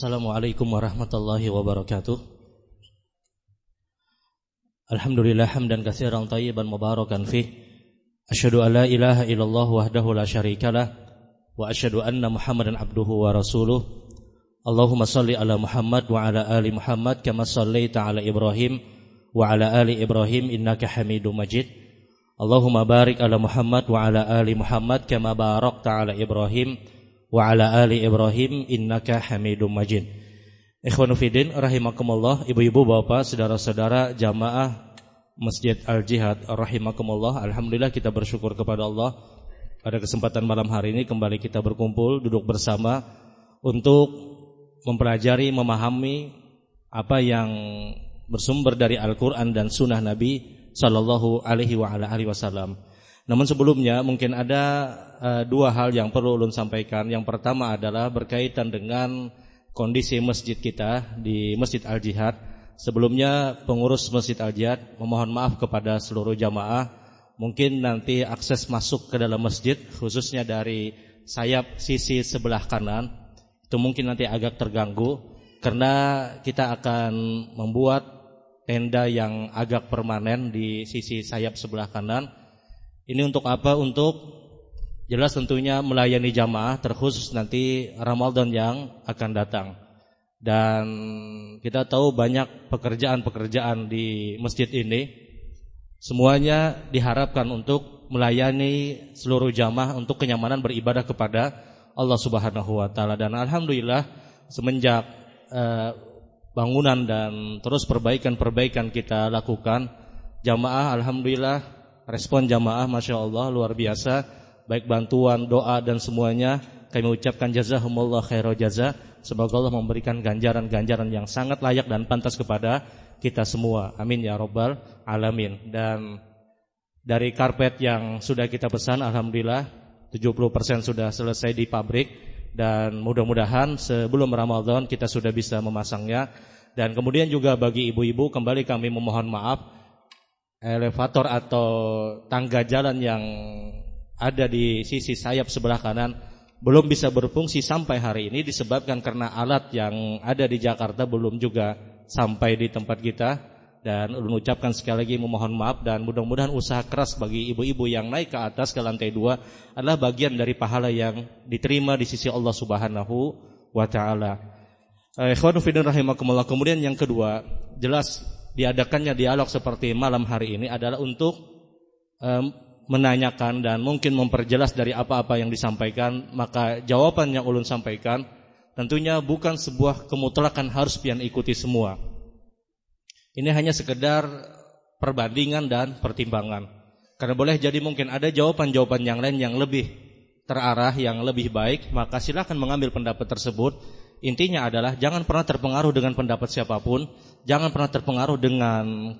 Assalamualaikum warahmatullahi wabarakatuh. Alhamdulillah hamdan katsiran tayyiban mubarakan fih. Asyhadu an la ilaha illallah wahdahu la syarikalah wa asyhadu anna Muhammadan abduhu wa rasuluh. Allahumma salli ala Muhammad wa ala ali Muhammad kama sallaita ala Ibrahim wa ala ali Ibrahim innaka Hamidum Majid. Allahumma barik ala Muhammad wa ala ali Muhammad kama barakta ala Ibrahim wa ala ali Ibrahim innaka Hamidum Majid. Ikhwanu fillah rahimakumullah, ibu-ibu, bapak, saudara-saudara jamaah Masjid Al-Jihad rahimakumullah. Alhamdulillah kita bersyukur kepada Allah pada kesempatan malam hari ini kembali kita berkumpul duduk bersama untuk mempelajari, memahami apa yang bersumber dari Al-Qur'an dan sunnah Nabi sallallahu alaihi wa ala alihi wasallam. Namun sebelumnya mungkin ada uh, dua hal yang perlu ulun sampaikan. Yang pertama adalah berkaitan dengan kondisi masjid kita di Masjid Al-Jihad. Sebelumnya pengurus Masjid Al-Jihad memohon maaf kepada seluruh jamaah. Mungkin nanti akses masuk ke dalam masjid khususnya dari sayap sisi sebelah kanan itu mungkin nanti agak terganggu karena kita akan membuat tenda yang agak permanen di sisi sayap sebelah kanan ini untuk apa? Untuk jelas tentunya melayani jamaah terkhusus nanti Ramadan yang akan datang. Dan kita tahu banyak pekerjaan-pekerjaan di masjid ini semuanya diharapkan untuk melayani seluruh jamaah untuk kenyamanan beribadah kepada Allah Subhanahu wa taala dan alhamdulillah semenjak eh, bangunan dan terus perbaikan-perbaikan kita lakukan jamaah alhamdulillah Respon jamaah Masya Allah luar biasa. Baik bantuan, doa dan semuanya Kami ucapkan jazahumullah khairal jaza. Semoga Allah memberikan ganjaran-ganjaran yang sangat layak dan pantas kepada kita semua. Amin ya robbal alamin. Dan dari karpet yang sudah kita pesan Alhamdulillah 70% sudah selesai di pabrik. Dan mudah-mudahan sebelum Ramadan kita sudah bisa memasangnya. Dan kemudian juga bagi ibu-ibu kembali kami memohon maaf elevator atau tangga jalan yang ada di sisi sayap sebelah kanan belum bisa berfungsi sampai hari ini disebabkan karena alat yang ada di Jakarta belum juga sampai di tempat kita dan mengucapkan sekali lagi memohon maaf dan mudah-mudahan usaha keras bagi ibu-ibu yang naik ke atas ke lantai dua adalah bagian dari pahala yang diterima di sisi Allah Subhanahu wa taala. Eh, rahimakumullah. Kemudian yang kedua, jelas diadakannya dialog seperti malam hari ini adalah untuk um, menanyakan dan mungkin memperjelas dari apa-apa yang disampaikan, maka jawaban yang ulun sampaikan tentunya bukan sebuah kemutlakan harus pian ikuti semua. Ini hanya sekedar perbandingan dan pertimbangan. Karena boleh jadi mungkin ada jawaban-jawaban yang lain yang lebih terarah, yang lebih baik, maka silakan mengambil pendapat tersebut Intinya adalah jangan pernah terpengaruh dengan pendapat siapa pun, jangan pernah terpengaruh dengan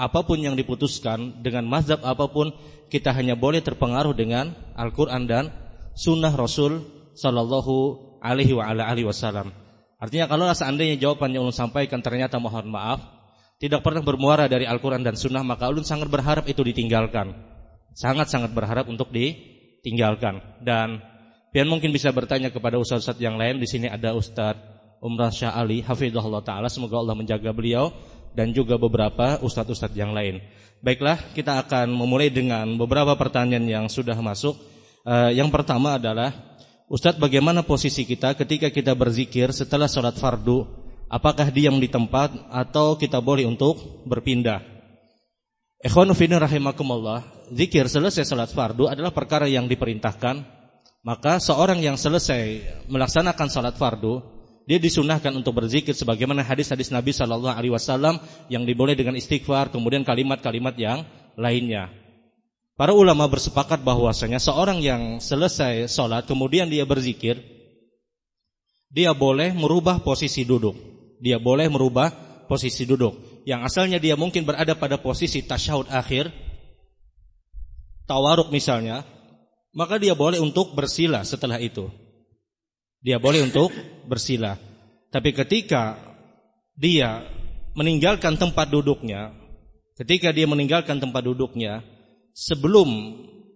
apa pun yang diputuskan, dengan mazhab apa pun, kita hanya boleh terpengaruh dengan Al-Qur'an dan sunnah Rasul sallallahu alaihi wa ala alihi wasallam. Artinya kalau seandainya jawaban yang ulun sampaikan ternyata mohon maaf, tidak pernah bermuara dari Al-Qur'an dan sunnah, maka ulun sangat berharap itu ditinggalkan. Sangat-sangat berharap untuk ditinggalkan dan Pian mungkin bisa bertanya kepada ustaz-ustaz yang lain. Di sini ada Ustaz Umrah Syah Ali, hafizahullah taala. Semoga Allah menjaga beliau dan juga beberapa ustaz-ustaz yang lain. Baiklah, kita akan memulai dengan beberapa pertanyaan yang sudah masuk. Uh, yang pertama adalah Ustaz, bagaimana posisi kita ketika kita berzikir setelah sholat fardu? Apakah diam di tempat atau kita boleh untuk berpindah? Ikhwanu rahimakumullah. Zikir selesai sholat fardu adalah perkara yang diperintahkan maka seorang yang selesai melaksanakan salat fardu, dia disunahkan untuk berzikir sebagaimana hadis-hadis Nabi Shallallahu Alaihi Wasallam yang diboleh dengan istighfar, kemudian kalimat-kalimat yang lainnya. Para ulama bersepakat bahwasanya seorang yang selesai sholat kemudian dia berzikir, dia boleh merubah posisi duduk. Dia boleh merubah posisi duduk. Yang asalnya dia mungkin berada pada posisi tasyahud akhir, tawaruk misalnya, maka dia boleh untuk bersila setelah itu. Dia boleh untuk bersila. Tapi ketika dia meninggalkan tempat duduknya, ketika dia meninggalkan tempat duduknya, sebelum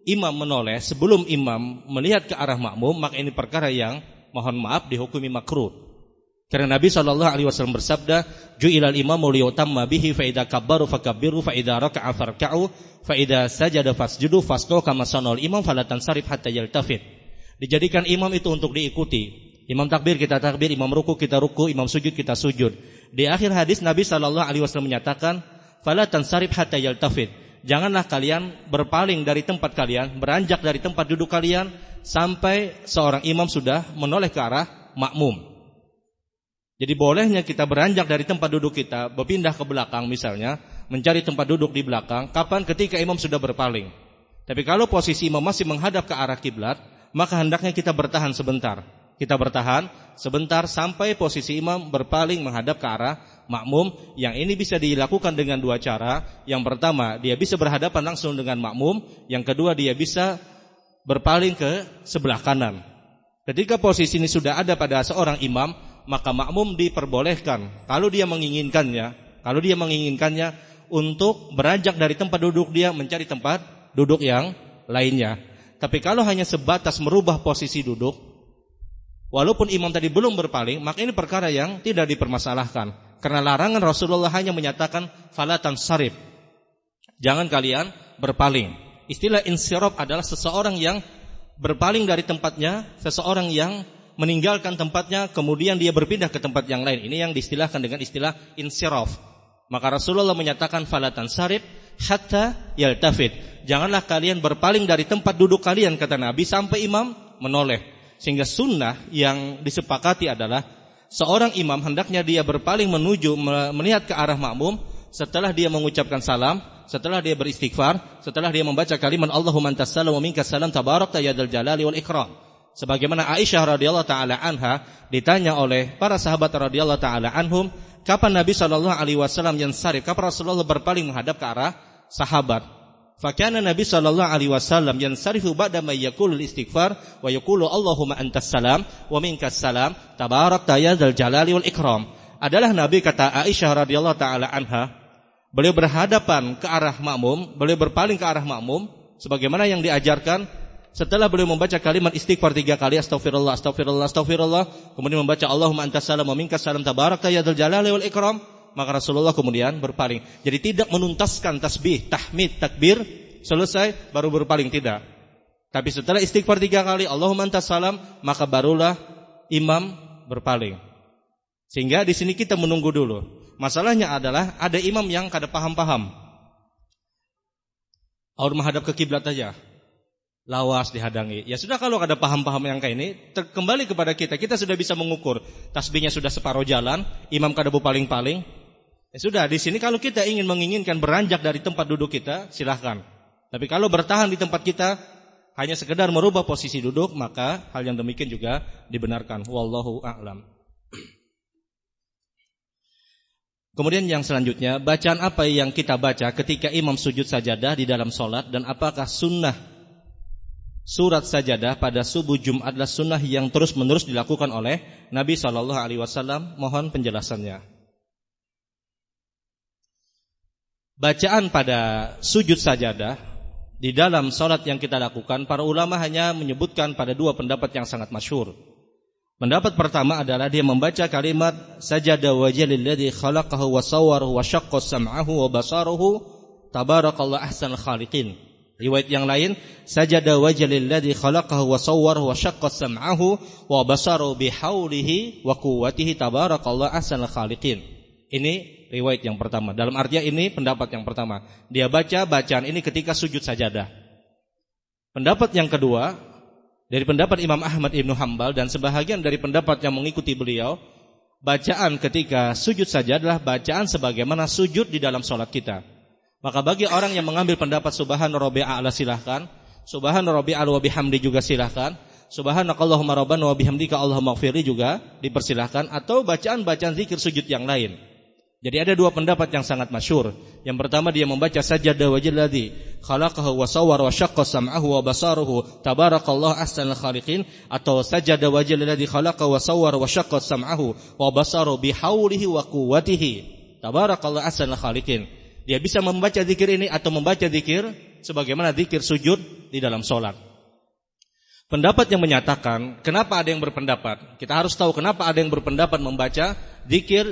imam menoleh, sebelum imam melihat ke arah makmum, maka ini perkara yang mohon maaf dihukumi makruh. Karena Nabi Shallallahu Alaihi Wasallam bersabda, "Ju'ilal imamu liyutamma bihi fa idza kabbaru fakabbiru fa idza raka'a farka'u fa idza sajada fasjudu fasqu kama sanal imam fala tansarif hatta yaltafit." Dijadikan imam itu untuk diikuti. Imam takbir kita takbir, imam ruku kita ruku, imam sujud kita sujud. Di akhir hadis Nabi Shallallahu Alaihi Wasallam menyatakan, "Fala tansarif hatta yaltafit." Janganlah kalian berpaling dari tempat kalian, beranjak dari tempat duduk kalian sampai seorang imam sudah menoleh ke arah makmum. Jadi bolehnya kita beranjak dari tempat duduk kita, berpindah ke belakang misalnya, mencari tempat duduk di belakang, kapan ketika imam sudah berpaling. Tapi kalau posisi imam masih menghadap ke arah kiblat, maka hendaknya kita bertahan sebentar. Kita bertahan sebentar sampai posisi imam berpaling menghadap ke arah makmum. Yang ini bisa dilakukan dengan dua cara. Yang pertama, dia bisa berhadapan langsung dengan makmum. Yang kedua, dia bisa berpaling ke sebelah kanan. Ketika posisi ini sudah ada pada seorang imam, maka makmum diperbolehkan kalau dia menginginkannya, kalau dia menginginkannya untuk beranjak dari tempat duduk dia mencari tempat duduk yang lainnya. Tapi kalau hanya sebatas merubah posisi duduk, walaupun imam tadi belum berpaling, maka ini perkara yang tidak dipermasalahkan. Karena larangan Rasulullah hanya menyatakan falatan sarif. Jangan kalian berpaling. Istilah insirab adalah seseorang yang berpaling dari tempatnya, seseorang yang meninggalkan tempatnya kemudian dia berpindah ke tempat yang lain. Ini yang diistilahkan dengan istilah insiraf. Maka Rasulullah menyatakan falatan sarif hatta yaltafit. Janganlah kalian berpaling dari tempat duduk kalian kata Nabi sampai imam menoleh. Sehingga sunnah yang disepakati adalah seorang imam hendaknya dia berpaling menuju melihat ke arah makmum setelah dia mengucapkan salam, setelah dia beristighfar, setelah dia membaca kalimat Allahumma antas salam wa minkas salam tabarakta ya jalali wal ikram. Sebagaimana Aisyah radhiyallahu taala anha ditanya oleh para sahabat radhiyallahu taala anhum, kapan Nabi sallallahu alaihi wasallam yang sarif, kapan Rasulullah berpaling menghadap ke arah sahabat. Fakana Nabi sallallahu alaihi wasallam yang sarifu ba'da ma yaqulul istighfar wa yaqulu Allahumma antas salam wa minkas salam tabarakta ya dzal jalali wal ikram. Adalah Nabi kata Aisyah radhiyallahu taala anha, beliau berhadapan ke arah makmum, beliau berpaling ke arah makmum sebagaimana yang diajarkan setelah beliau membaca kalimat istighfar tiga kali astagfirullah astagfirullah astagfirullah kemudian membaca Allahumma antas salam wa minkas salam tabarakta ya dzal jalali wal ikram maka Rasulullah kemudian berpaling. Jadi tidak menuntaskan tasbih, tahmid, takbir selesai baru berpaling tidak. Tapi setelah istighfar tiga kali Allahumma antas salam maka barulah imam berpaling. Sehingga di sini kita menunggu dulu. Masalahnya adalah ada imam yang kada paham-paham. Aur menghadap ke kiblat aja lawas dihadangi. Ya sudah kalau ada paham-paham yang kayak ini, kembali kepada kita. Kita sudah bisa mengukur. Tasbihnya sudah separuh jalan, imam kadabu paling-paling. Ya sudah, di sini kalau kita ingin menginginkan beranjak dari tempat duduk kita, silahkan. Tapi kalau bertahan di tempat kita, hanya sekedar merubah posisi duduk, maka hal yang demikian juga dibenarkan. Wallahu a'lam. Kemudian yang selanjutnya, bacaan apa yang kita baca ketika imam sujud sajadah di dalam solat dan apakah sunnah surat sajadah pada subuh Jumat adalah sunnah yang terus-menerus dilakukan oleh Nabi Shallallahu Alaihi Wasallam. Mohon penjelasannya. Bacaan pada sujud sajadah di dalam salat yang kita lakukan, para ulama hanya menyebutkan pada dua pendapat yang sangat masyur. Pendapat pertama adalah dia membaca kalimat sajada wajhalilladzi khalaqahu wa sawwarahu wa syaqqa sam'ahu wa basaruhu tabarakallahu ahsanul khaliqin. Riwayat yang lain, sajada wajhalil ladzi khalaqahu wa sawwarahu wa syaqqa sam'ahu wa basaru bihaulihi wa quwwatihi tabarakallahu ahsanul khaliqin. Ini riwayat yang pertama. Dalam artinya ini pendapat yang pertama. Dia baca bacaan ini ketika sujud sajadah. Pendapat yang kedua dari pendapat Imam Ahmad Ibnu Hambal dan sebahagian dari pendapat yang mengikuti beliau, bacaan ketika sujud saja adalah bacaan sebagaimana sujud di dalam sholat kita. Maka bagi orang yang mengambil pendapat subhan rabbi a'la silahkan, subhan rabbi wa bihamdi juga silahkan, subhanakallahumma rabbana wa bihamdika allahumma gfirli juga dipersilahkan atau bacaan-bacaan zikir sujud yang lain. Jadi ada dua pendapat yang sangat masyur. Yang pertama dia membaca sajadah wajilladzi khalaqahu wa sawwara wa syaqqa sam'ahu wa basaruhu tabarakallahu ahsanul khaliqin atau sajadah wajilladzi khalaqahu wa sawwara wa syaqqa sam'ahu wa basaruhu bihaulihi wa quwwatihi tabarakallahu ahsanul khaliqin. Dia bisa membaca zikir ini atau membaca zikir sebagaimana zikir sujud di dalam solat. pendapat yang menyatakan kenapa ada yang berpendapat. Kita harus tahu kenapa ada yang berpendapat membaca zikir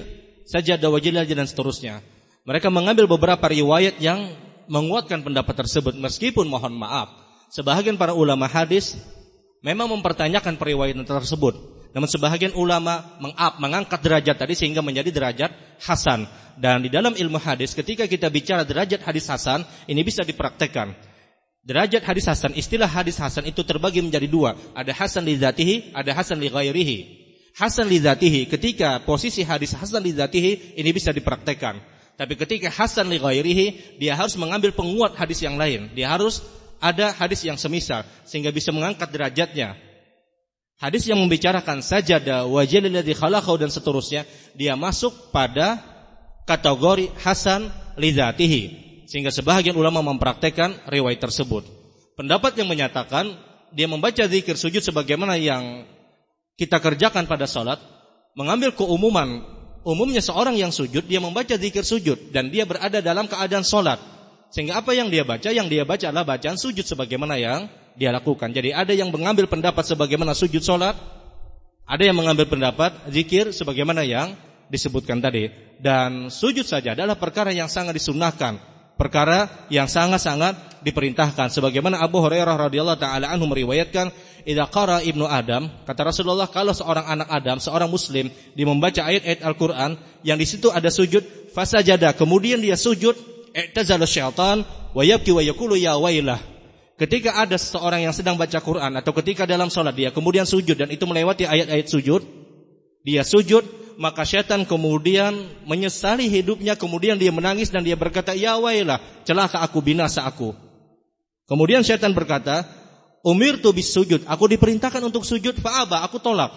sajadah wajilah dan seterusnya. Mereka mengambil beberapa riwayat yang menguatkan pendapat tersebut meskipun mohon maaf sebahagian para ulama hadis memang mempertanyakan periwayatan tersebut namun sebahagian ulama mengap mengangkat derajat tadi sehingga menjadi derajat hasan. Dan di dalam ilmu hadis ketika kita bicara derajat hadis hasan ini bisa dipraktekkan. Derajat hadis hasan istilah hadis hasan itu terbagi menjadi dua. Ada hasan li dzatihi ada hasan li ghairihi. Hasan li dzatihi ketika posisi hadis hasan li dzatihi ini bisa dipraktekkan. Tapi ketika hasan li ghairihi, dia harus mengambil penguat hadis yang lain. Dia harus ada hadis yang semisal sehingga bisa mengangkat derajatnya. Hadis yang membicarakan sajadah wajhil ladzi khalaqahu dan seterusnya, dia masuk pada kategori hasan li dzatihi. Sehingga sebahagian ulama mempraktekkan riwayat tersebut. Pendapat yang menyatakan dia membaca zikir sujud sebagaimana yang kita kerjakan pada salat, mengambil keumuman umumnya seorang yang sujud dia membaca zikir sujud dan dia berada dalam keadaan solat sehingga apa yang dia baca yang dia baca adalah bacaan sujud sebagaimana yang dia lakukan. Jadi ada yang mengambil pendapat sebagaimana sujud solat ada yang mengambil pendapat zikir sebagaimana yang disebutkan tadi. Dan sujud saja adalah perkara yang sangat disunahkan perkara yang sangat-sangat diperintahkan. Sebagaimana Abu Hurairah radhiyallahu taala anhu meriwayatkan idza qara ibnu Adam kata Rasulullah kalau seorang anak Adam seorang muslim dia membaca ayat-ayat Al-Qur'an yang di situ ada sujud fasajada kemudian dia sujud i'tazala syaitan wa yabki wa yaqulu ya wailah ketika ada seorang yang sedang baca Quran atau ketika dalam salat dia kemudian sujud dan itu melewati ayat-ayat sujud dia sujud maka syaitan kemudian menyesali hidupnya, kemudian dia menangis dan dia berkata, "Ya wailah, celaka aku binasa aku." Kemudian syaitan berkata, "Umir tu bis sujud, aku diperintahkan untuk sujud, fa'aba, aku tolak."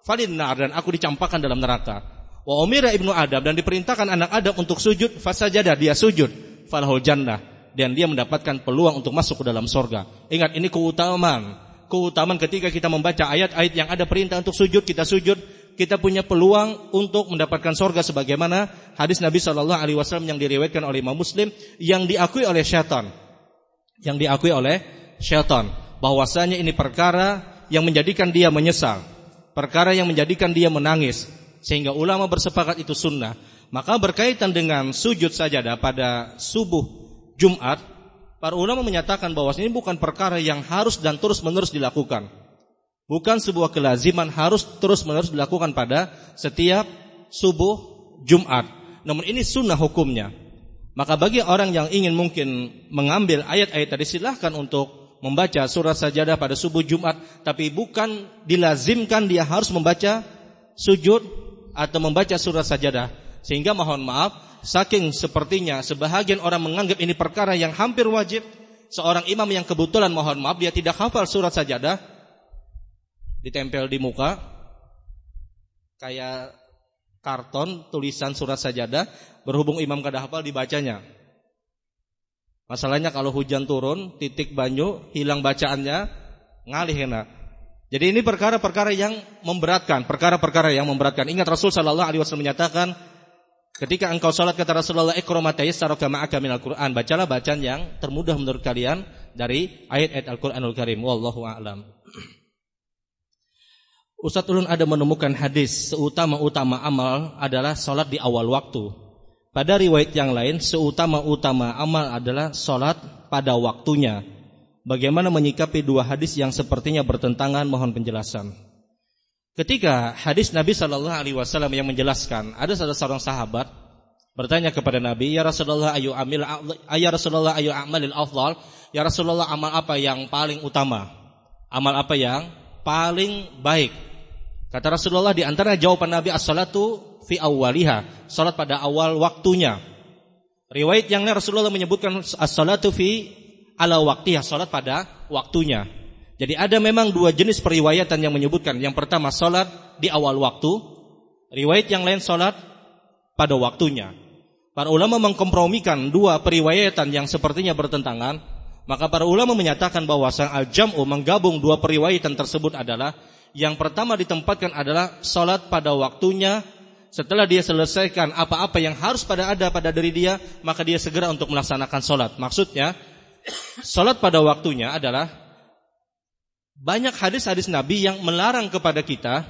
Falinar dan aku dicampakkan dalam neraka. Wa umira ibnu Adam dan diperintahkan anak Adam untuk sujud, fasajadah dia sujud, falahul jannah dan dia mendapatkan peluang untuk masuk ke dalam sorga. Ingat ini keutamaan, keutamaan ketika kita membaca ayat-ayat yang ada perintah untuk sujud, kita sujud, kita punya peluang untuk mendapatkan sorga sebagaimana hadis Nabi Shallallahu Alaihi Wasallam yang diriwayatkan oleh Imam Muslim yang diakui oleh syaitan, yang diakui oleh syaitan. Bahwasanya ini perkara yang menjadikan dia menyesal, perkara yang menjadikan dia menangis, sehingga ulama bersepakat itu sunnah. Maka berkaitan dengan sujud sajadah pada subuh Jumat, para ulama menyatakan bahwa ini bukan perkara yang harus dan terus menerus dilakukan. Bukan sebuah kelaziman harus terus-menerus dilakukan pada setiap subuh Jumat. Namun ini sunnah hukumnya. Maka bagi orang yang ingin mungkin mengambil ayat-ayat tadi silahkan untuk membaca surat sajadah pada subuh Jumat. Tapi bukan dilazimkan dia harus membaca sujud atau membaca surat sajadah. Sehingga mohon maaf, saking sepertinya sebahagian orang menganggap ini perkara yang hampir wajib. Seorang imam yang kebetulan mohon maaf dia tidak hafal surat sajadah ditempel di muka kayak karton tulisan surat sajadah berhubung imam kada hafal dibacanya. Masalahnya kalau hujan turun, titik banyu, hilang bacaannya, ngalih kena. Jadi ini perkara-perkara yang memberatkan, perkara-perkara yang memberatkan. Ingat Rasul sallallahu alaihi wasallam menyatakan ketika engkau salat kata Rasulullah iqra ma tayassara ma'aka minal Qur'an, bacalah bacaan yang termudah menurut kalian dari ayat-ayat Al-Qur'anul Karim. Wallahu a'lam. Ustaz Ulun ada menemukan hadis seutama-utama amal adalah sholat di awal waktu. Pada riwayat yang lain, seutama-utama amal adalah sholat pada waktunya. Bagaimana menyikapi dua hadis yang sepertinya bertentangan? Mohon penjelasan. Ketika hadis Nabi Shallallahu Alaihi Wasallam yang menjelaskan, ada salah seorang sahabat bertanya kepada Nabi, ya Rasulullah ayu amil, ya Rasulullah ayu amalil afdal, ya Rasulullah amal apa yang paling utama, amal apa yang paling baik. Kata Rasulullah di antara jawaban Nabi as-salatu fi awwaliha, salat pada awal waktunya. Riwayat yang lain Rasulullah menyebutkan as-salatu fi ala waktiha, salat pada waktunya. Jadi ada memang dua jenis periwayatan yang menyebutkan. Yang pertama salat di awal waktu, riwayat yang lain salat pada waktunya. Para ulama mengkompromikan dua periwayatan yang sepertinya bertentangan, maka para ulama menyatakan bahwa sang al-jam'u menggabung dua periwayatan tersebut adalah yang pertama ditempatkan adalah sholat pada waktunya. Setelah dia selesaikan apa-apa yang harus pada ada pada diri dia, maka dia segera untuk melaksanakan sholat. Maksudnya, sholat pada waktunya adalah banyak hadis-hadis Nabi yang melarang kepada kita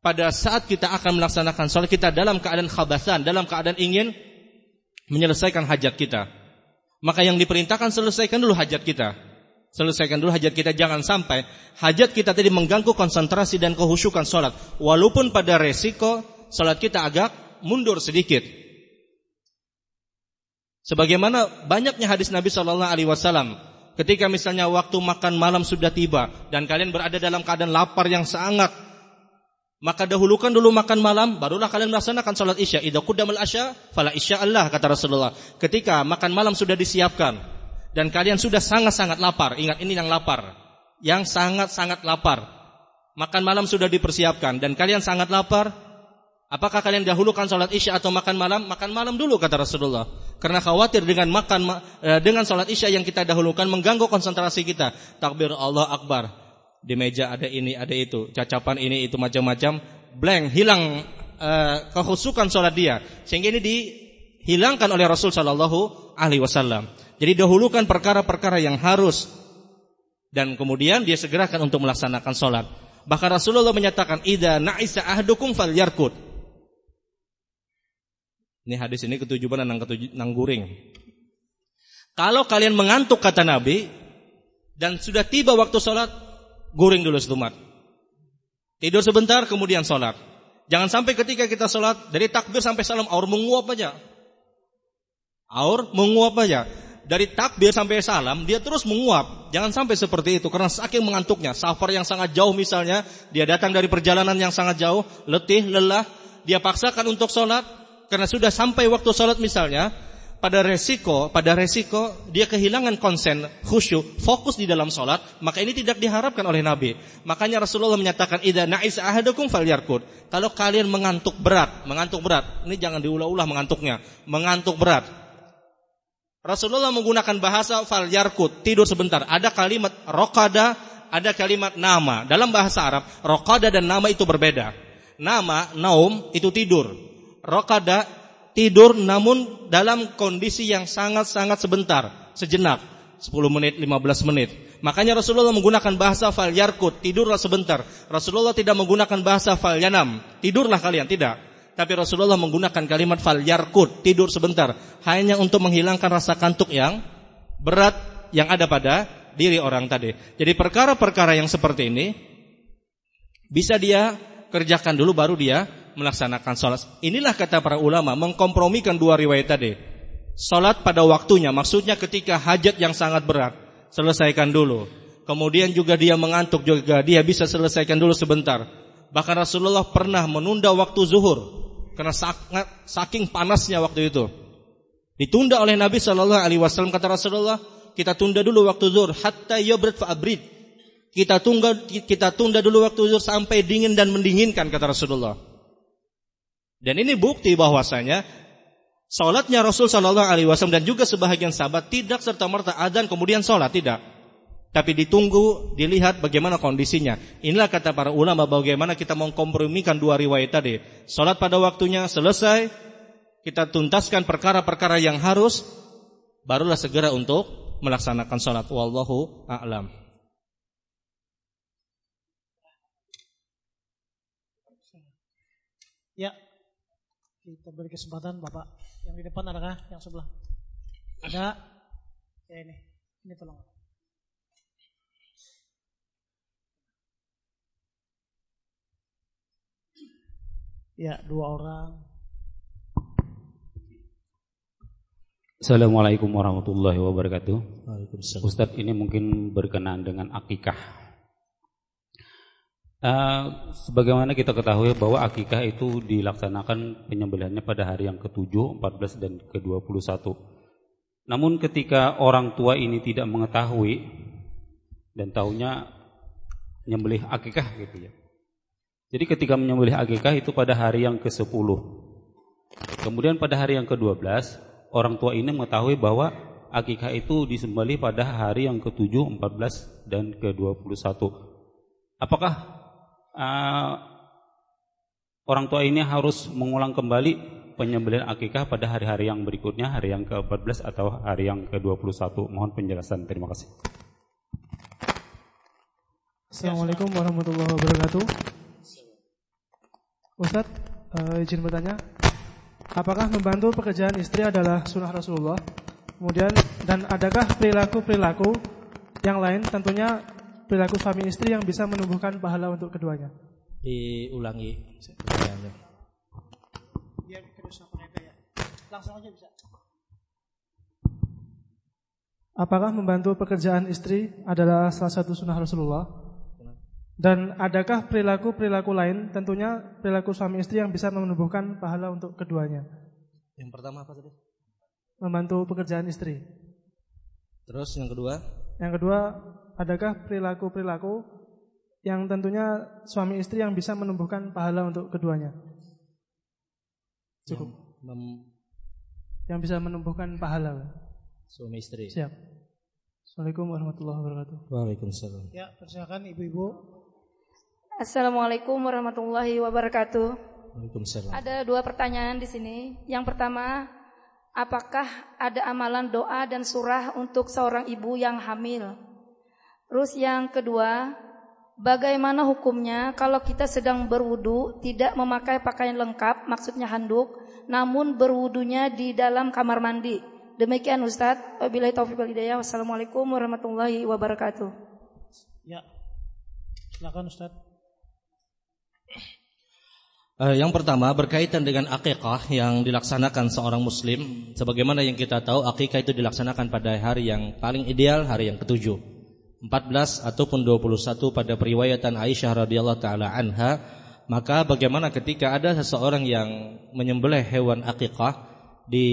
pada saat kita akan melaksanakan sholat kita dalam keadaan khabasan, dalam keadaan ingin menyelesaikan hajat kita. Maka yang diperintahkan selesaikan dulu hajat kita. Selesaikan dulu hajat kita jangan sampai hajat kita tadi mengganggu konsentrasi dan kehusukan sholat. Walaupun pada resiko sholat kita agak mundur sedikit. Sebagaimana banyaknya hadis Nabi Shallallahu Alaihi Wasallam Ketika misalnya waktu makan malam sudah tiba dan kalian berada dalam keadaan lapar yang sangat, maka dahulukan dulu makan malam, barulah kalian melaksanakan salat isya. Idza quddamal asya fala isya Allah kata Rasulullah. Ketika makan malam sudah disiapkan dan kalian sudah sangat-sangat lapar, ingat ini yang lapar, yang sangat-sangat lapar. Makan malam sudah dipersiapkan dan kalian sangat lapar, Apakah kalian dahulukan sholat isya atau makan malam? Makan malam dulu kata Rasulullah. Karena khawatir dengan makan eh, dengan sholat isya yang kita dahulukan mengganggu konsentrasi kita. Takbir Allah Akbar. Di meja ada ini, ada itu. Cacapan ini, itu macam-macam. Blank, hilang uh, kehusukan sholat dia. Sehingga ini dihilangkan oleh Rasul Shallallahu Alaihi Wasallam. Jadi dahulukan perkara-perkara yang harus dan kemudian dia segerakan untuk melaksanakan sholat. Bahkan Rasulullah menyatakan, "Ida na'isa ahdukum falyarkud." Ini hadis ini ketujuh nang ketujuh nang guring. Kalau kalian mengantuk kata Nabi dan sudah tiba waktu sholat, guring dulu setumat. Tidur sebentar kemudian sholat. Jangan sampai ketika kita sholat dari takbir sampai salam aur menguap aja. Aur menguap aja. Dari takbir sampai salam dia terus menguap. Jangan sampai seperti itu karena saking mengantuknya. Safar yang sangat jauh misalnya, dia datang dari perjalanan yang sangat jauh, letih, lelah, dia paksakan untuk sholat, karena sudah sampai waktu sholat misalnya, pada resiko, pada resiko dia kehilangan konsen, khusyuk, fokus di dalam sholat, maka ini tidak diharapkan oleh Nabi. Makanya Rasulullah menyatakan, "Idza na'is ahadukum falyarkud." Kalau kalian mengantuk berat, mengantuk berat, ini jangan diulah-ulah mengantuknya, mengantuk berat. Rasulullah menggunakan bahasa falyarkud, tidur sebentar. Ada kalimat rokada, ada kalimat nama. Dalam bahasa Arab, rokada dan nama itu berbeda. Nama, naum, itu tidur rokada tidur namun dalam kondisi yang sangat-sangat sebentar, sejenak, 10 menit, 15 menit. Makanya Rasulullah menggunakan bahasa fal yarkut, tidurlah sebentar. Rasulullah tidak menggunakan bahasa fal yanam, tidurlah kalian, tidak. Tapi Rasulullah menggunakan kalimat fal yarkut, tidur sebentar, hanya untuk menghilangkan rasa kantuk yang berat yang ada pada diri orang tadi. Jadi perkara-perkara yang seperti ini bisa dia kerjakan dulu baru dia melaksanakan sholat. Inilah kata para ulama mengkompromikan dua riwayat tadi. Sholat pada waktunya, maksudnya ketika hajat yang sangat berat, selesaikan dulu. Kemudian juga dia mengantuk juga, dia bisa selesaikan dulu sebentar. Bahkan Rasulullah pernah menunda waktu zuhur karena sangat saking panasnya waktu itu. Ditunda oleh Nabi Shallallahu Alaihi Wasallam kata Rasulullah, kita tunda dulu waktu zuhur hatta yabrid fa'abrid. Kita tunda kita tunda dulu waktu zuhur sampai dingin dan mendinginkan kata Rasulullah. Dan ini bukti bahwasanya salatnya Rasul Shallallahu Alaihi Wasallam dan juga sebahagian sahabat tidak serta merta adzan kemudian salat tidak, tapi ditunggu dilihat bagaimana kondisinya. Inilah kata para ulama bagaimana kita mengkompromikan dua riwayat tadi. Salat pada waktunya selesai, kita tuntaskan perkara-perkara yang harus, barulah segera untuk melaksanakan salat. Wallahu a'lam. Kita beri kesempatan Bapak yang di depan adakah yang sebelah? Ada? Ya ini. Ini tolong. Ya, dua orang. Assalamualaikum warahmatullahi wabarakatuh. Ustadz ini mungkin berkenaan dengan akikah. Uh, sebagaimana kita ketahui bahwa akikah itu dilaksanakan penyembelihannya pada hari yang ke-7, 14 dan ke-21. Namun ketika orang tua ini tidak mengetahui dan tahunya menyembelih akikah gitu ya. Jadi ketika menyembelih akikah itu pada hari yang ke-10. Kemudian pada hari yang ke-12 orang tua ini mengetahui bahwa akikah itu disembelih pada hari yang ke-7, 14 dan ke-21. Apakah uh, orang tua ini harus mengulang kembali penyembelihan akikah pada hari-hari yang berikutnya, hari yang ke-14 atau hari yang ke-21. Mohon penjelasan. Terima kasih. Assalamualaikum warahmatullahi wabarakatuh. Ustadz, uh, izin bertanya, apakah membantu pekerjaan istri adalah sunnah Rasulullah? Kemudian dan adakah perilaku-perilaku yang lain tentunya perilaku suami istri yang bisa menumbuhkan pahala untuk keduanya? Diulangi Biar ya. Langsung aja bisa. Apakah membantu pekerjaan istri adalah salah satu sunnah Rasulullah? Dan adakah perilaku-perilaku lain, tentunya perilaku suami istri yang bisa menumbuhkan pahala untuk keduanya? Yang pertama apa tadi? Membantu pekerjaan istri. Terus yang kedua? Yang kedua, adakah perilaku-perilaku yang tentunya suami istri yang bisa menumbuhkan pahala untuk keduanya? Cukup. Yang, yang bisa menumbuhkan pahala suami istri. Siap. Assalamualaikum warahmatullahi wabarakatuh. Waalaikumsalam. Ya, persilakan ibu-ibu. Assalamualaikum warahmatullahi wabarakatuh. Waalaikumsalam. Ada dua pertanyaan di sini. Yang pertama, apakah ada amalan doa dan surah untuk seorang ibu yang hamil? Terus yang kedua, bagaimana hukumnya kalau kita sedang berwudu tidak memakai pakaian lengkap, maksudnya handuk, namun berwudunya di dalam kamar mandi? Demikian Ustadz. Wabillahi taufiq wal hidayah. Wassalamualaikum warahmatullahi wabarakatuh. Ya. Silakan Ustadz. Uh, yang pertama berkaitan dengan akikah yang dilaksanakan seorang muslim Sebagaimana yang kita tahu akikah itu dilaksanakan pada hari yang paling ideal Hari yang ketujuh 14 ataupun 21 pada periwayatan Aisyah radhiyallahu taala anha Maka bagaimana ketika ada seseorang yang menyembelih hewan akikah di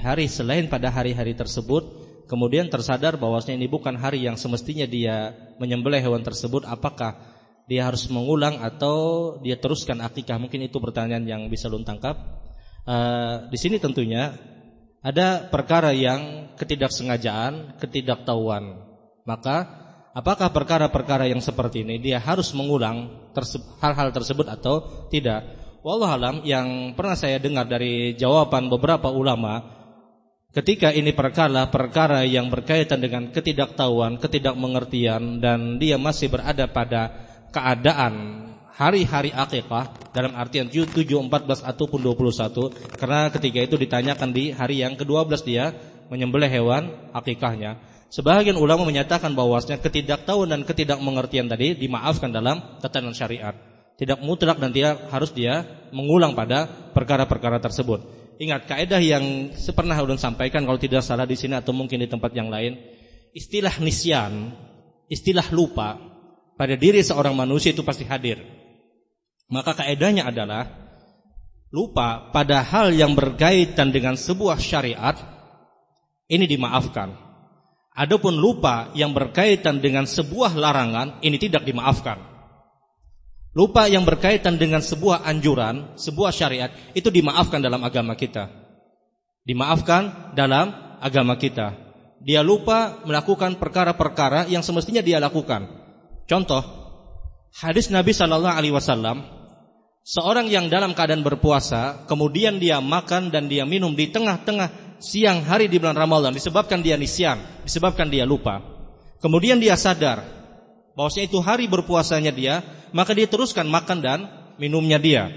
hari selain pada hari-hari tersebut kemudian tersadar bahwasanya ini bukan hari yang semestinya dia menyembelih hewan tersebut apakah dia harus mengulang atau dia teruskan akikah mungkin itu pertanyaan yang bisa lu tangkap. Uh, di sini tentunya ada perkara yang ketidaksengajaan ketidaktahuan maka apakah perkara-perkara yang seperti ini dia harus mengulang hal-hal tersebut atau tidak Wallahualam yang pernah saya dengar dari jawaban beberapa ulama ketika ini perkara perkara yang berkaitan dengan ketidaktahuan, ketidakmengertian dan dia masih berada pada keadaan hari-hari akikah dalam artian 7, 14 ataupun 21 karena ketika itu ditanyakan di hari yang ke-12 dia menyembelih hewan akikahnya. Sebagian ulama menyatakan bahwasanya ketidaktahuan dan ketidakmengertian tadi dimaafkan dalam tatanan syariat tidak mutlak dan dia harus dia mengulang pada perkara-perkara tersebut. Ingat kaidah yang pernah ulun sampaikan kalau tidak salah di sini atau mungkin di tempat yang lain, istilah nisyan, istilah lupa pada diri seorang manusia itu pasti hadir. Maka kaidahnya adalah lupa pada hal yang berkaitan dengan sebuah syariat ini dimaafkan. Adapun lupa yang berkaitan dengan sebuah larangan ini tidak dimaafkan. Lupa yang berkaitan dengan sebuah anjuran, sebuah syariat itu dimaafkan dalam agama kita. Dimaafkan dalam agama kita. Dia lupa melakukan perkara-perkara yang semestinya dia lakukan. Contoh, hadis Nabi Shallallahu Alaihi Wasallam, seorang yang dalam keadaan berpuasa, kemudian dia makan dan dia minum di tengah-tengah siang hari di bulan Ramadan, disebabkan dia nisyan, disebabkan dia lupa. Kemudian dia sadar, bahwasanya itu hari berpuasanya dia, maka dia teruskan makan dan minumnya dia.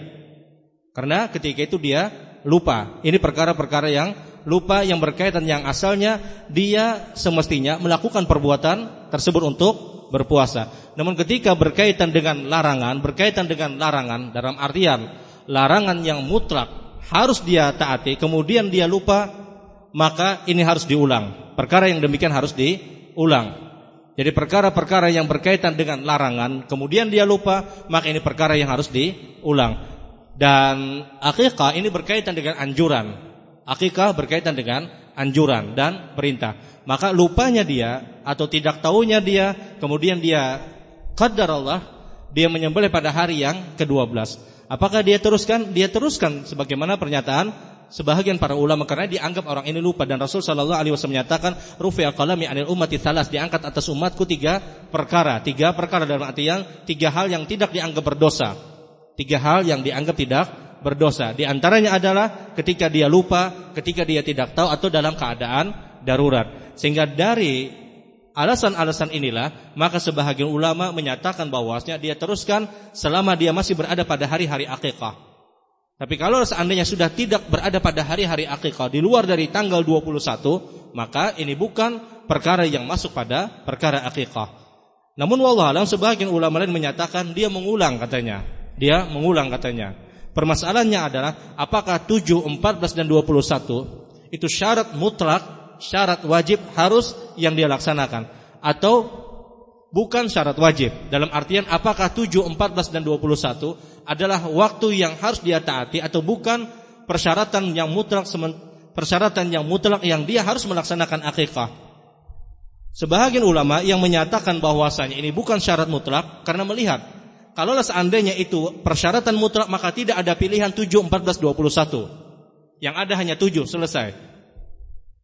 Karena ketika itu dia lupa. Ini perkara-perkara yang lupa yang berkaitan yang asalnya dia semestinya melakukan perbuatan tersebut untuk berpuasa. Namun ketika berkaitan dengan larangan, berkaitan dengan larangan dalam artian larangan yang mutlak harus dia taati, kemudian dia lupa, maka ini harus diulang. Perkara yang demikian harus diulang. Jadi perkara-perkara yang berkaitan dengan larangan kemudian dia lupa, maka ini perkara yang harus diulang. Dan akikah ini berkaitan dengan anjuran. Akikah berkaitan dengan anjuran dan perintah. Maka lupanya dia atau tidak tahunya dia, kemudian dia qadar Allah, dia menyembelih pada hari yang ke-12. Apakah dia teruskan? Dia teruskan sebagaimana pernyataan sebahagian para ulama karena dianggap orang ini lupa dan Rasul Shallallahu alaihi wasallam menyatakan rufi'a qalami 'anil ummati thalas diangkat atas umatku tiga perkara, tiga perkara dalam arti yang tiga hal yang tidak dianggap berdosa. Tiga hal yang dianggap tidak berdosa. Di antaranya adalah ketika dia lupa, ketika dia tidak tahu atau dalam keadaan darurat. Sehingga dari Alasan-alasan inilah maka sebahagian ulama menyatakan bahwasanya dia teruskan selama dia masih berada pada hari-hari akikah. Tapi kalau seandainya sudah tidak berada pada hari-hari akikah di luar dari tanggal 21, maka ini bukan perkara yang masuk pada perkara akikah. Namun wallahualam sebagian ulama lain menyatakan dia mengulang katanya. Dia mengulang katanya. Permasalahannya adalah apakah 7, 14 dan 21 itu syarat mutlak syarat wajib harus yang dia laksanakan atau bukan syarat wajib. Dalam artian apakah 7, 14 dan 21 adalah waktu yang harus dia taati atau bukan persyaratan yang mutlak persyaratan yang mutlak yang dia harus melaksanakan akikah. Sebahagian ulama yang menyatakan bahwasanya ini bukan syarat mutlak karena melihat kalau seandainya itu persyaratan mutlak maka tidak ada pilihan 7, 14, 21. Yang ada hanya 7 selesai.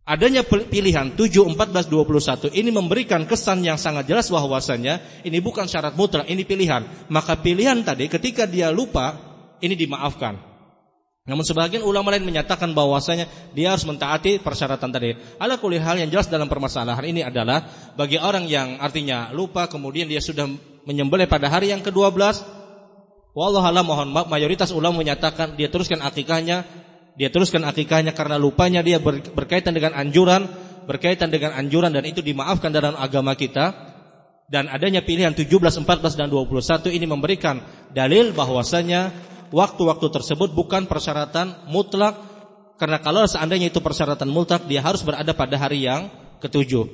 Adanya pilihan 7, 14, 21 ini memberikan kesan yang sangat jelas bahwasanya ini bukan syarat mutlak, ini pilihan. Maka pilihan tadi ketika dia lupa ini dimaafkan. Namun sebagian ulama lain menyatakan bahwasanya dia harus mentaati persyaratan tadi. Ala kulli hal yang jelas dalam permasalahan ini adalah bagi orang yang artinya lupa kemudian dia sudah menyembelih pada hari yang ke-12 Wallahualam mohon maaf mayoritas ulama menyatakan dia teruskan akikahnya dia teruskan akikahnya karena lupanya dia berkaitan dengan anjuran, berkaitan dengan anjuran dan itu dimaafkan dalam agama kita. Dan adanya pilihan 17, 14 dan 21 ini memberikan dalil bahwasanya waktu-waktu tersebut bukan persyaratan mutlak karena kalau seandainya itu persyaratan mutlak dia harus berada pada hari yang ketujuh.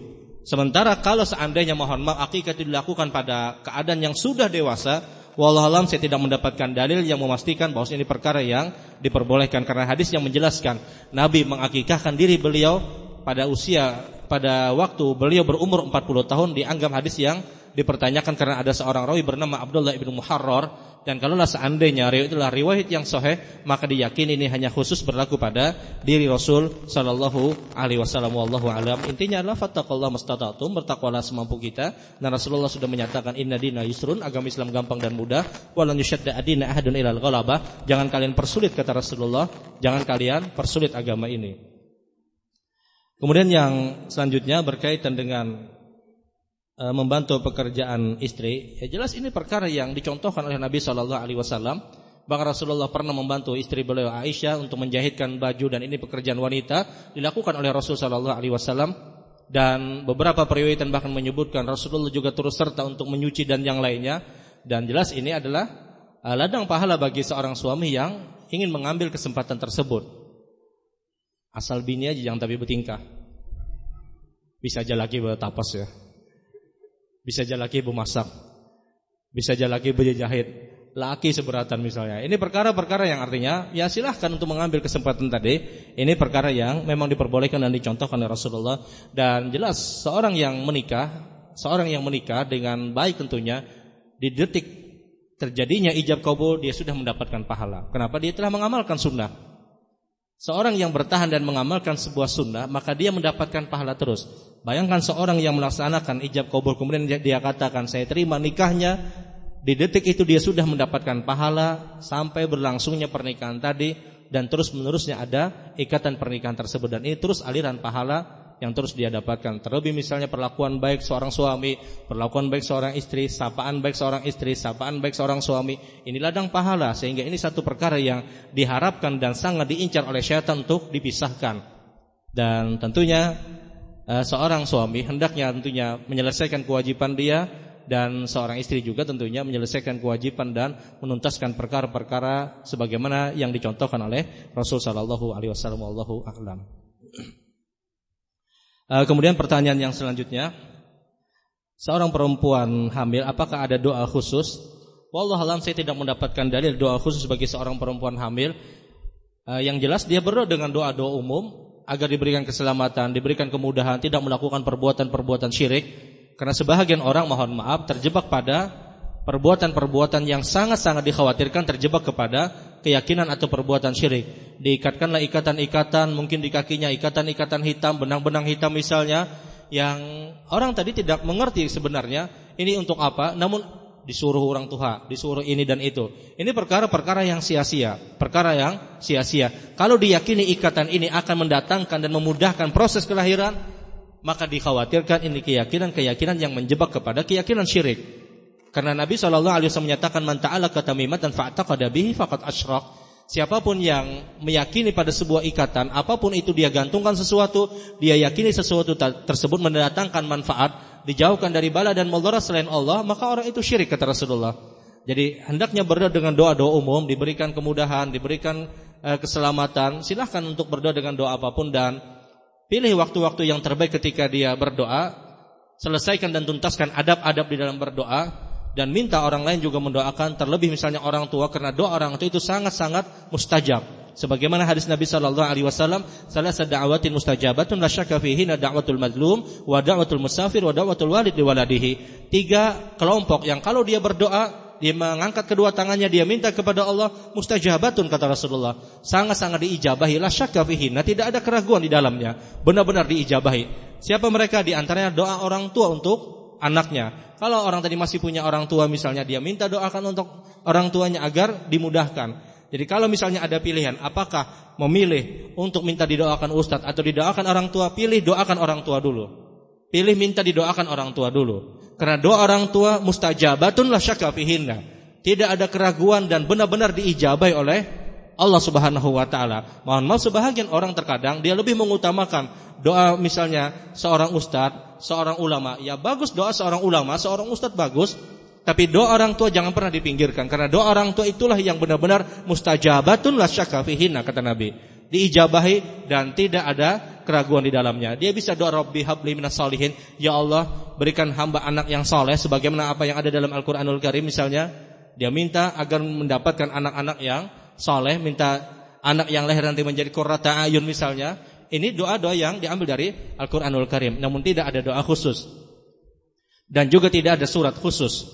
Sementara kalau seandainya mohon maaf akikah dilakukan pada keadaan yang sudah dewasa Wallahualam saya tidak mendapatkan dalil yang memastikan bahwa ini perkara yang diperbolehkan karena hadis yang menjelaskan Nabi mengakikahkan diri beliau pada usia pada waktu beliau berumur 40 tahun dianggap hadis yang dipertanyakan karena ada seorang rawi bernama Abdullah ibnu Muharrar dan kalaulah seandainya riwayat itulah riwayat yang sahih maka diyakini ini hanya khusus berlaku pada diri Rasul sallallahu alaihi wasallam. Wallahu alam. Intinya adalah fattaqullah mustata'tum bertakwalah semampu kita. Dan Rasulullah sudah menyatakan inna dina yusrun agama Islam gampang dan mudah. Walan yushadda adina ahadun ilal ghalabah. Jangan kalian persulit kata Rasulullah. Jangan kalian persulit agama ini. Kemudian yang selanjutnya berkaitan dengan E, membantu pekerjaan istri, ya jelas ini perkara yang dicontohkan oleh Nabi Shallallahu Alaihi Wasallam. Bahkan Rasulullah pernah membantu istri beliau Aisyah untuk menjahitkan baju dan ini pekerjaan wanita dilakukan oleh Rasul Shallallahu Alaihi Wasallam dan beberapa periwayatan bahkan menyebutkan Rasulullah juga turut serta untuk menyuci dan yang lainnya dan jelas ini adalah e, ladang pahala bagi seorang suami yang ingin mengambil kesempatan tersebut. Asal bini aja jangan tapi bertingkah. Bisa aja lagi bertapas ya. Bisa aja laki masak. Bisa aja laki ibu jahit. Laki seberatan misalnya. Ini perkara-perkara yang artinya ya silahkan untuk mengambil kesempatan tadi. Ini perkara yang memang diperbolehkan dan dicontohkan oleh Rasulullah dan jelas seorang yang menikah, seorang yang menikah dengan baik tentunya di detik terjadinya ijab kabul dia sudah mendapatkan pahala. Kenapa? Dia telah mengamalkan sunnah. Seorang yang bertahan dan mengamalkan sebuah sunnah, maka dia mendapatkan pahala terus. Bayangkan seorang yang melaksanakan ijab kabul, kemudian dia katakan, saya terima nikahnya, di detik itu dia sudah mendapatkan pahala, sampai berlangsungnya pernikahan tadi, dan terus menerusnya ada ikatan pernikahan tersebut. Dan ini terus aliran pahala yang terus dia dapatkan. Terlebih misalnya perlakuan baik seorang suami, perlakuan baik seorang istri, sapaan baik seorang istri, sapaan baik seorang suami. Ini ladang pahala sehingga ini satu perkara yang diharapkan dan sangat diincar oleh syaitan untuk dipisahkan. Dan tentunya eh, seorang suami hendaknya tentunya menyelesaikan kewajiban dia dan seorang istri juga tentunya menyelesaikan kewajiban dan menuntaskan perkara-perkara sebagaimana yang dicontohkan oleh Rasul sallallahu alaihi wasallam. Eh, kemudian pertanyaan yang selanjutnya, seorang perempuan hamil, apakah ada doa khusus? Wallahualam saya tidak mendapatkan dalil doa khusus bagi seorang perempuan hamil. Eh, yang jelas dia berdoa dengan doa-doa umum agar diberikan keselamatan, diberikan kemudahan, tidak melakukan perbuatan-perbuatan syirik. Karena sebahagian orang mohon maaf terjebak pada perbuatan-perbuatan yang sangat-sangat dikhawatirkan terjebak kepada keyakinan atau perbuatan syirik. Diikatkanlah ikatan-ikatan, mungkin di kakinya ikatan-ikatan hitam, benang-benang hitam misalnya, yang orang tadi tidak mengerti sebenarnya ini untuk apa, namun disuruh orang tua, disuruh ini dan itu. Ini perkara-perkara yang sia-sia, perkara yang sia-sia. Kalau diyakini ikatan ini akan mendatangkan dan memudahkan proses kelahiran, maka dikhawatirkan ini keyakinan-keyakinan yang menjebak kepada keyakinan syirik. Karena Nabi Shallallahu Alaihi Wasallam menyatakan man ta'ala katamimat dan fa'taqada bihi faqad asyrak. Siapa pun yang meyakini pada sebuah ikatan, apa pun itu dia gantungkan sesuatu, dia yakini sesuatu tersebut mendatangkan manfaat, dijauhkan dari bala dan mudarat selain Allah, maka orang itu syirik kata Rasulullah. Jadi hendaknya berdoa dengan doa-doa umum, diberikan kemudahan, diberikan uh, keselamatan. Silahkan untuk berdoa dengan doa apa pun dan pilih waktu-waktu yang terbaik ketika dia berdoa. Selesaikan dan tuntaskan adab-adab di dalam berdoa dan minta orang lain juga mendoakan. Terlebih misalnya orang tua karena doa orang tua itu sangat-sangat mustajab. Sebagaimana hadis Nabi sallallahu alaihi wasallam, salah da'awatin mustajabatun la syakka fihi da'watul mazlum wa da'watul musafir wa da'watul walid liwaladihi. Tiga kelompok yang kalau dia berdoa dia mengangkat kedua tangannya, dia minta kepada Allah, mustajabatun kata Rasulullah. Sangat-sangat diijabahi, la syakka Nah, tidak ada keraguan di dalamnya. Benar-benar diijabahi. Siapa mereka? Di antaranya doa orang tua untuk anaknya. Kalau orang tadi masih punya orang tua misalnya, dia minta doakan untuk orang tuanya agar dimudahkan. Jadi kalau misalnya ada pilihan, apakah memilih untuk minta didoakan ustadz atau didoakan orang tua, pilih doakan orang tua dulu. Pilih minta didoakan orang tua dulu. Karena doa orang tua mustajabatun la syakka. Tidak ada keraguan dan benar-benar diijabai oleh Allah Subhanahu wa taala. Mohon maaf sebahagian orang terkadang dia lebih mengutamakan doa misalnya seorang ustadz, seorang ulama. Ya bagus doa seorang ulama, seorang ustadz bagus, tapi doa orang tua jangan pernah dipinggirkan karena doa orang tua itulah yang benar-benar mustajabatun la syakka kata Nabi. Diijabahi dan tidak ada keraguan di dalamnya. Dia bisa doa Rabbi habli minas salihin. Ya Allah, berikan hamba anak yang soleh sebagaimana apa yang ada dalam Al-Qur'anul Karim misalnya. Dia minta agar mendapatkan anak-anak yang soleh, minta anak yang lahir nanti menjadi qurrata ayun misalnya. Ini doa-doa yang diambil dari Al-Qur'anul Karim. Namun tidak ada doa khusus. Dan juga tidak ada surat khusus.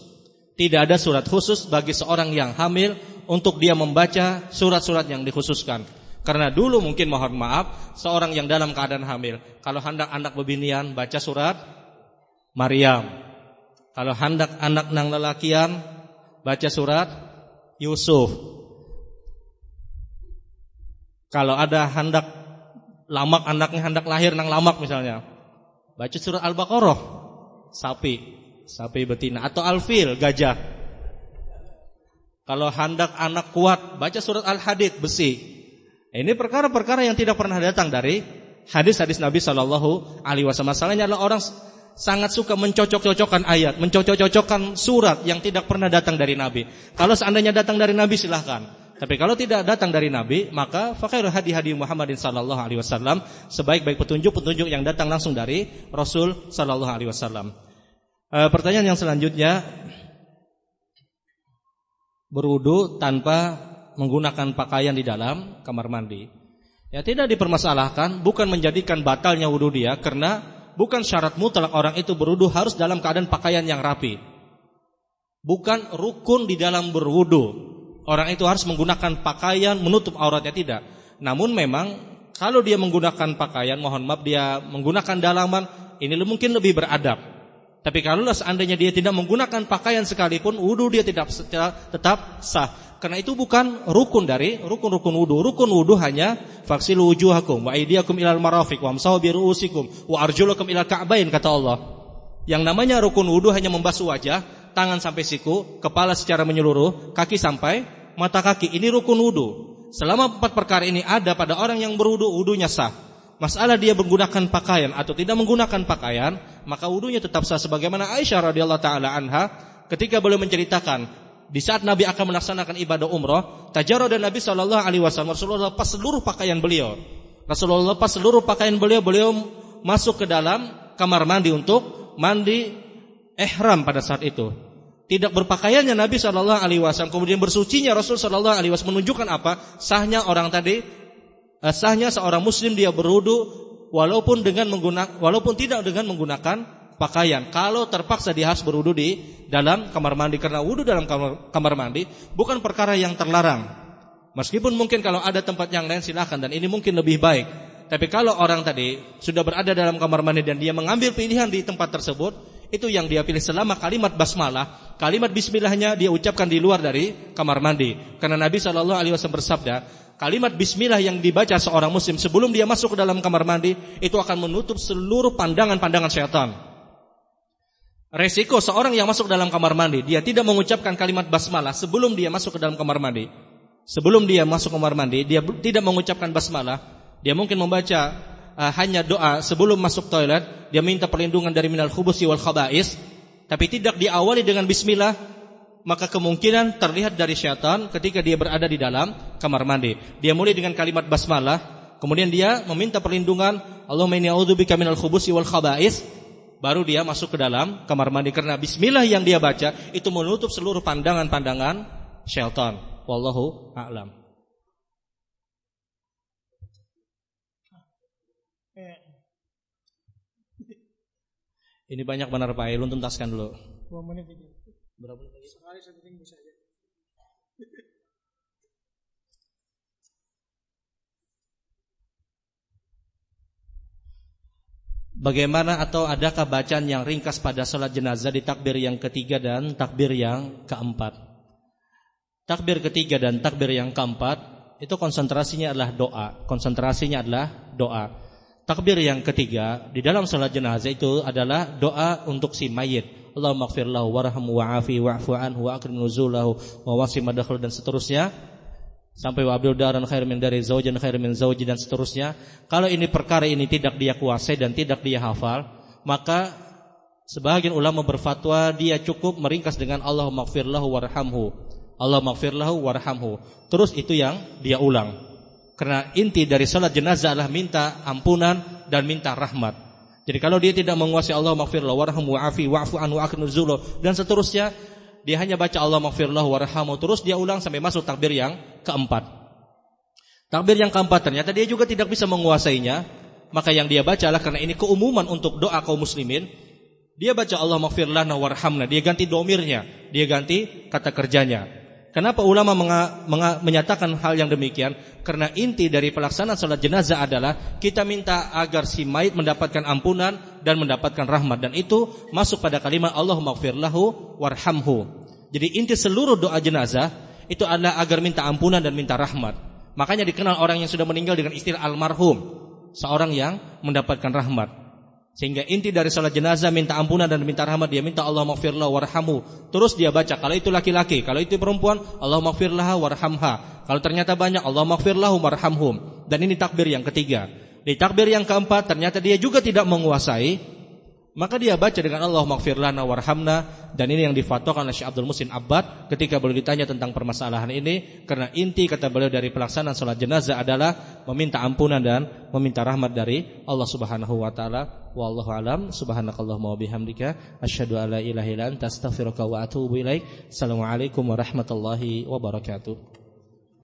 Tidak ada surat khusus bagi seorang yang hamil untuk dia membaca surat-surat yang dikhususkan. Karena dulu mungkin mohon maaf seorang yang dalam keadaan hamil, kalau hendak anak bebinian baca surat Maryam. Kalau hendak anak nang lelakian baca surat Yusuf. Kalau ada hendak lamak anaknya hendak lahir nang lamak misalnya, baca surat Al-Baqarah. Sapi, sapi betina atau al-fil gajah. Kalau hendak anak kuat baca surat Al-Hadid besi. Ini perkara-perkara yang tidak pernah datang dari hadis-hadis Nabi Shallallahu Alaihi Wasallam. Masalahnya adalah orang sangat suka mencocok-cocokkan ayat, mencocok-cocokkan surat yang tidak pernah datang dari Nabi. Kalau seandainya datang dari Nabi silahkan. Tapi kalau tidak datang dari Nabi, maka fakir hadi hadi Muhammadin sallallahu alaihi wasallam sebaik-baik petunjuk-petunjuk yang datang langsung dari Rasul sallallahu alaihi wasallam. E, pertanyaan yang selanjutnya berudu tanpa menggunakan pakaian di dalam kamar mandi. Ya tidak dipermasalahkan, bukan menjadikan batalnya wudhu dia karena bukan syarat mutlak orang itu berwudhu harus dalam keadaan pakaian yang rapi. Bukan rukun di dalam berwudhu. Orang itu harus menggunakan pakaian menutup auratnya tidak. Namun memang kalau dia menggunakan pakaian, mohon maaf dia menggunakan dalaman, ini mungkin lebih beradab. Tapi kalau seandainya dia tidak menggunakan pakaian sekalipun, wudhu dia tidak tetap sah. Karena itu bukan rukun dari rukun-rukun wudu. Rukun wudu hanya faksilu wujuhakum wa aydiyakum ilal marafiq wa amsahu bi ru'usikum wa arjulakum ilal ka'bain kata Allah. Yang namanya rukun wudu hanya membasuh wajah, tangan sampai siku, kepala secara menyeluruh, kaki sampai mata kaki. Ini rukun wudu. Selama empat perkara ini ada pada orang yang berwudu, wudunya sah. Masalah dia menggunakan pakaian atau tidak menggunakan pakaian, maka wudunya tetap sah sebagaimana Aisyah radhiyallahu taala anha ketika beliau menceritakan di saat Nabi akan melaksanakan ibadah umroh, tajarah dan Nabi Shallallahu Alaihi Wasallam Rasulullah lepas seluruh pakaian beliau. Rasulullah lepas seluruh pakaian beliau, beliau masuk ke dalam kamar mandi untuk mandi ihram pada saat itu. Tidak berpakaiannya Nabi Shallallahu Alaihi Wasallam, kemudian bersucinya Rasul Shallallahu Alaihi Wasallam menunjukkan apa? Sahnya orang tadi, eh, sahnya seorang Muslim dia berudu walaupun dengan menggunakan, walaupun tidak dengan menggunakan pakaian. Kalau terpaksa dia harus berwudu di dalam kamar mandi karena wudu dalam kamar, kamar mandi bukan perkara yang terlarang. Meskipun mungkin kalau ada tempat yang lain silahkan dan ini mungkin lebih baik. Tapi kalau orang tadi sudah berada dalam kamar mandi dan dia mengambil pilihan di tempat tersebut, itu yang dia pilih selama kalimat basmalah, kalimat bismillahnya dia ucapkan di luar dari kamar mandi. Karena Nabi Shallallahu alaihi wasallam bersabda, kalimat bismillah yang dibaca seorang muslim sebelum dia masuk ke dalam kamar mandi itu akan menutup seluruh pandangan-pandangan syaitan. Resiko seorang yang masuk dalam kamar mandi, dia tidak mengucapkan kalimat basmalah sebelum dia masuk ke dalam kamar mandi. Sebelum dia masuk kamar mandi, dia tidak mengucapkan basmalah, dia mungkin membaca uh, hanya doa sebelum masuk toilet, dia minta perlindungan dari minal khubusi wal khaba'is, tapi tidak diawali dengan bismillah, maka kemungkinan terlihat dari syaitan ketika dia berada di dalam kamar mandi. Dia mulai dengan kalimat basmalah, kemudian dia meminta perlindungan, Allahumma inni a'udzubika minal khubusi wal khaba'is, baru dia masuk ke dalam kamar mandi karena bismillah yang dia baca itu menutup seluruh pandangan-pandangan syaitan. Wallahu a'lam. Ini banyak benar Pak Ilun tuntaskan dulu. Dua menit ini. Berapa menit lagi? Sekali sepenting bisa aja. Bagaimana atau adakah bacaan yang ringkas pada sholat jenazah di takbir yang ketiga dan takbir yang keempat? Takbir ketiga dan takbir yang keempat itu konsentrasinya adalah doa. Konsentrasinya adalah doa. Takbir yang ketiga di dalam sholat jenazah itu adalah doa untuk si mayit. Allahumma gfir lahu warhamhu wa'afi wa'fu anhu wa akrim nuzulahu wa wasi madakhl dan seterusnya sampai wa abdul daran khair min dari zaujin khair min zauji dan seterusnya. Kalau ini perkara ini tidak dia kuasai dan tidak dia hafal, maka sebagian ulama berfatwa dia cukup meringkas dengan Allah maghfir lahu warhamhu. Allah maghfir lahu warhamhu. Terus itu yang dia ulang. Karena inti dari salat jenazah adalah minta ampunan dan minta rahmat. Jadi kalau dia tidak menguasai Allah maghfir lahu warhamhu wa'afi wa'fu anhu akhir dan seterusnya, dia hanya baca Allah maghfirlahu warhamu terus dia ulang sampai masuk takbir yang keempat. Takbir yang keempat ternyata dia juga tidak bisa menguasainya, maka yang dia baca adalah karena ini keumuman untuk doa kaum muslimin. Dia baca Allah maghfirlana warhamna, dia ganti domirnya, dia ganti kata kerjanya. Kenapa ulama menga, menga, menyatakan hal yang demikian? Karena inti dari pelaksanaan salat jenazah adalah kita minta agar si mayit mendapatkan ampunan dan mendapatkan rahmat dan itu masuk pada kalimat Allah maghfirlahu warhamhu. Jadi inti seluruh doa jenazah itu adalah agar minta ampunan dan minta rahmat. Makanya dikenal orang yang sudah meninggal dengan istilah almarhum, seorang yang mendapatkan rahmat. Sehingga inti dari salat jenazah minta ampunan dan minta rahmat dia minta Allah maghfirlah warhamu. Terus dia baca kalau itu laki-laki, kalau itu perempuan Allah maghfirlah warhamha. Kalau ternyata banyak Allah maghfirlah warhamhum. Dan ini takbir yang ketiga. Di takbir yang keempat ternyata dia juga tidak menguasai maka dia baca dengan Allah maghfir lana warhamna dan ini yang difatwakan oleh Syekh Abdul Musin Abbad ketika beliau ditanya tentang permasalahan ini karena inti kata beliau dari pelaksanaan salat jenazah adalah meminta ampunan dan meminta rahmat dari Allah Subhanahu wa taala. Wallahu alam subhanakallahumma wa bihamdika asyhadu an la ilaha illa anta astaghfiruka wa atubu ilaik. Assalamualaikum warahmatullahi wabarakatuh.